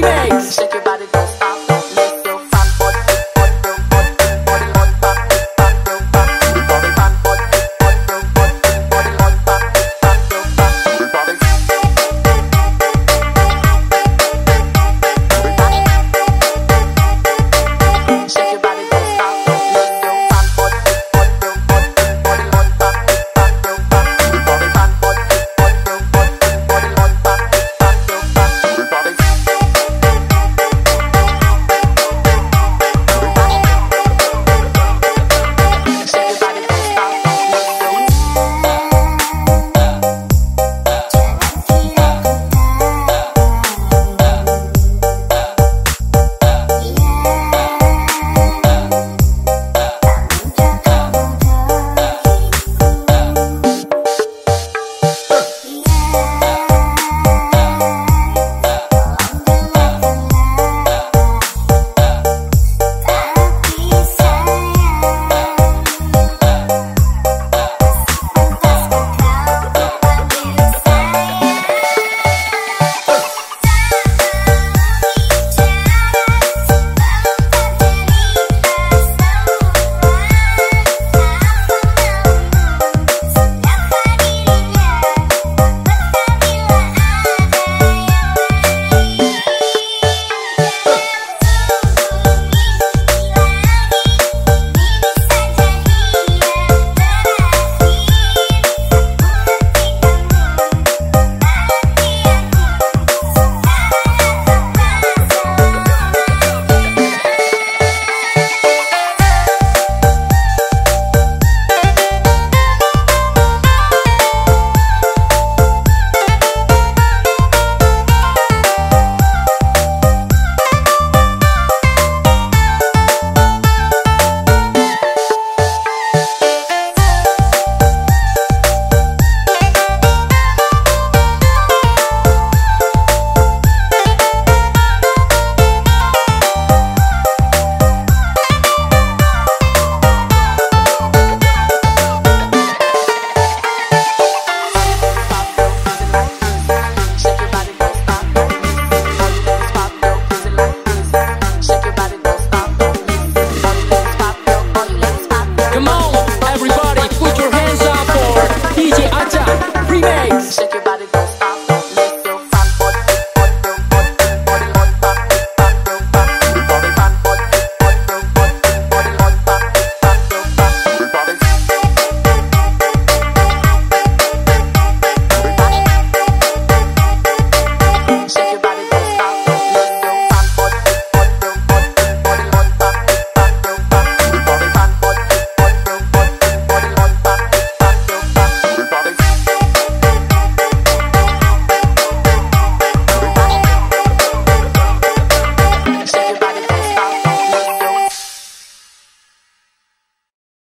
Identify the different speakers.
Speaker 1: Remake.